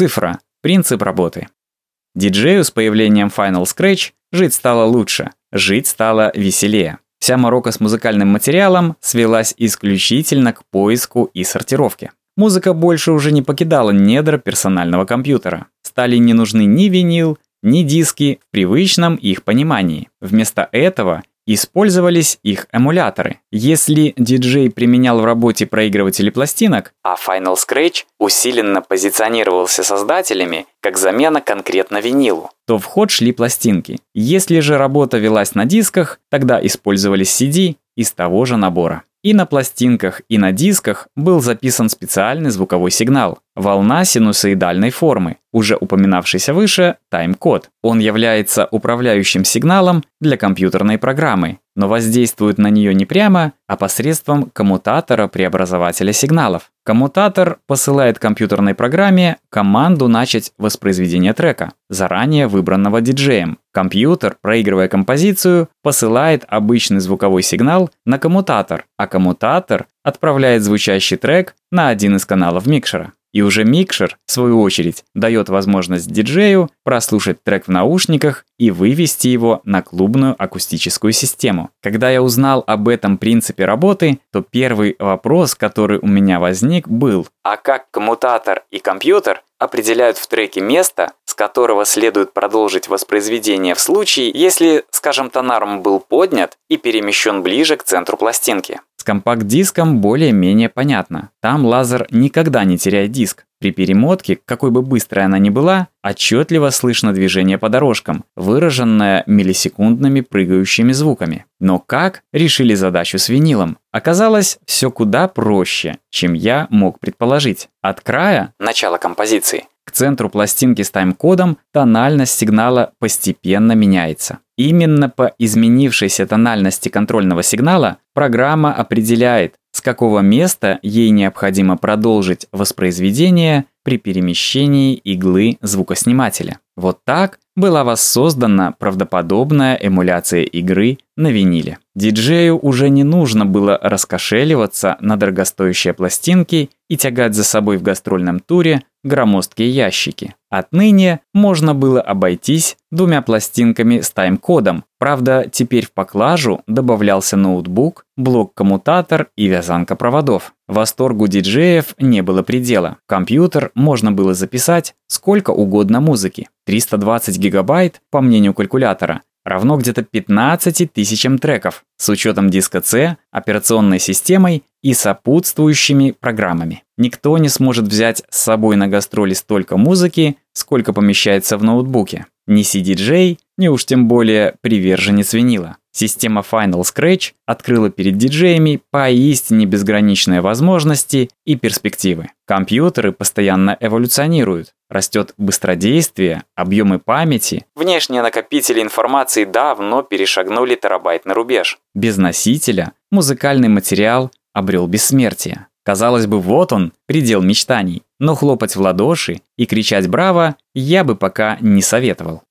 Цифра. Принцип работы. Диджею с появлением Final Scratch жить стало лучше, жить стало веселее. Вся морока с музыкальным материалом свелась исключительно к поиску и сортировке. Музыка больше уже не покидала недра персонального компьютера. Стали не нужны ни винил, ни диски в привычном их понимании. Вместо этого использовались их эмуляторы. Если диджей применял в работе проигрыватели пластинок, а Final Scratch усиленно позиционировался создателями как замена конкретно винилу, то в ход шли пластинки. Если же работа велась на дисках, тогда использовались CD из того же набора. И на пластинках, и на дисках был записан специальный звуковой сигнал – волна синусоидальной формы, уже упоминавшийся выше тайм-код. Он является управляющим сигналом для компьютерной программы, но воздействует на нее не прямо, а посредством коммутатора-преобразователя сигналов. Коммутатор посылает компьютерной программе команду начать воспроизведение трека, заранее выбранного диджеем. Компьютер, проигрывая композицию, посылает обычный звуковой сигнал на коммутатор, а коммутатор отправляет звучащий трек на один из каналов микшера. И уже микшер, в свою очередь, дает возможность диджею прослушать трек в наушниках и вывести его на клубную акустическую систему. Когда я узнал об этом принципе работы, то первый вопрос, который у меня возник, был «А как коммутатор и компьютер определяют в треке место, с которого следует продолжить воспроизведение в случае, если, скажем, тонарм был поднят и перемещен ближе к центру пластинки. С компакт-диском более-менее понятно. Там лазер никогда не теряет диск. При перемотке, какой бы быстрой она ни была, отчетливо слышно движение по дорожкам, выраженное миллисекундными прыгающими звуками. Но как решили задачу с винилом? Оказалось, все куда проще, чем я мог предположить. От края, начала композиции, к центру пластинки с тайм-кодом тональность сигнала постепенно меняется. Именно по изменившейся тональности контрольного сигнала программа определяет, с какого места ей необходимо продолжить воспроизведение при перемещении иглы звукоснимателя. Вот так была воссоздана правдоподобная эмуляция игры на виниле. Диджею уже не нужно было раскошеливаться на дорогостоящие пластинки и тягать за собой в гастрольном туре громоздкие ящики. Отныне можно было обойтись двумя пластинками с тайм-кодом. Правда, теперь в поклажу добавлялся ноутбук, блок-коммутатор и вязанка проводов. Восторгу диджеев не было предела. В компьютер можно было записать сколько угодно музыки. 320 гигабайт, по мнению калькулятора, равно где-то 15 тысячам треков с учетом диска C, операционной системой и сопутствующими программами. Никто не сможет взять с собой на гастроли столько музыки, сколько помещается в ноутбуке. Ни CDJ, ни уж тем более приверженец винила. Система Final Scratch открыла перед диджеями поистине безграничные возможности и перспективы. Компьютеры постоянно эволюционируют. Растет быстродействие, объемы памяти. Внешние накопители информации давно перешагнули терабайтный рубеж. Без носителя музыкальный материал обрел бессмертие. Казалось бы, вот он, предел мечтаний. Но хлопать в ладоши и кричать «Браво!» я бы пока не советовал.